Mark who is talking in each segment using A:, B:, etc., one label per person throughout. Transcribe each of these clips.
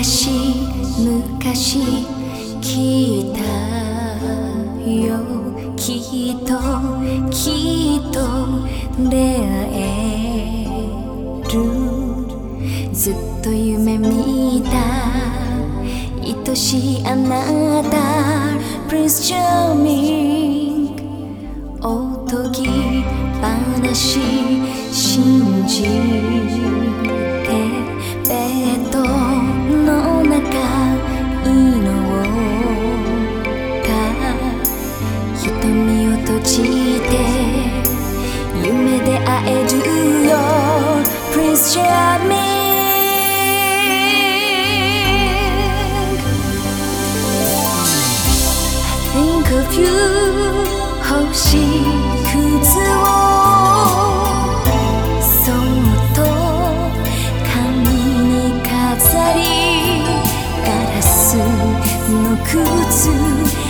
A: 昔昔聞いたよ。きっときっと出会える。ずっと夢見た。愛しいあなた Prince Charming おとぎ話信じてベッド you 欲しい靴をそっと髪に飾りガラスの靴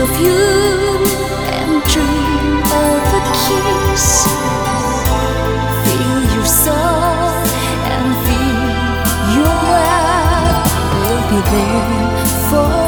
A: of you and dream of a kiss. Feel your soul and feel your. We'll be there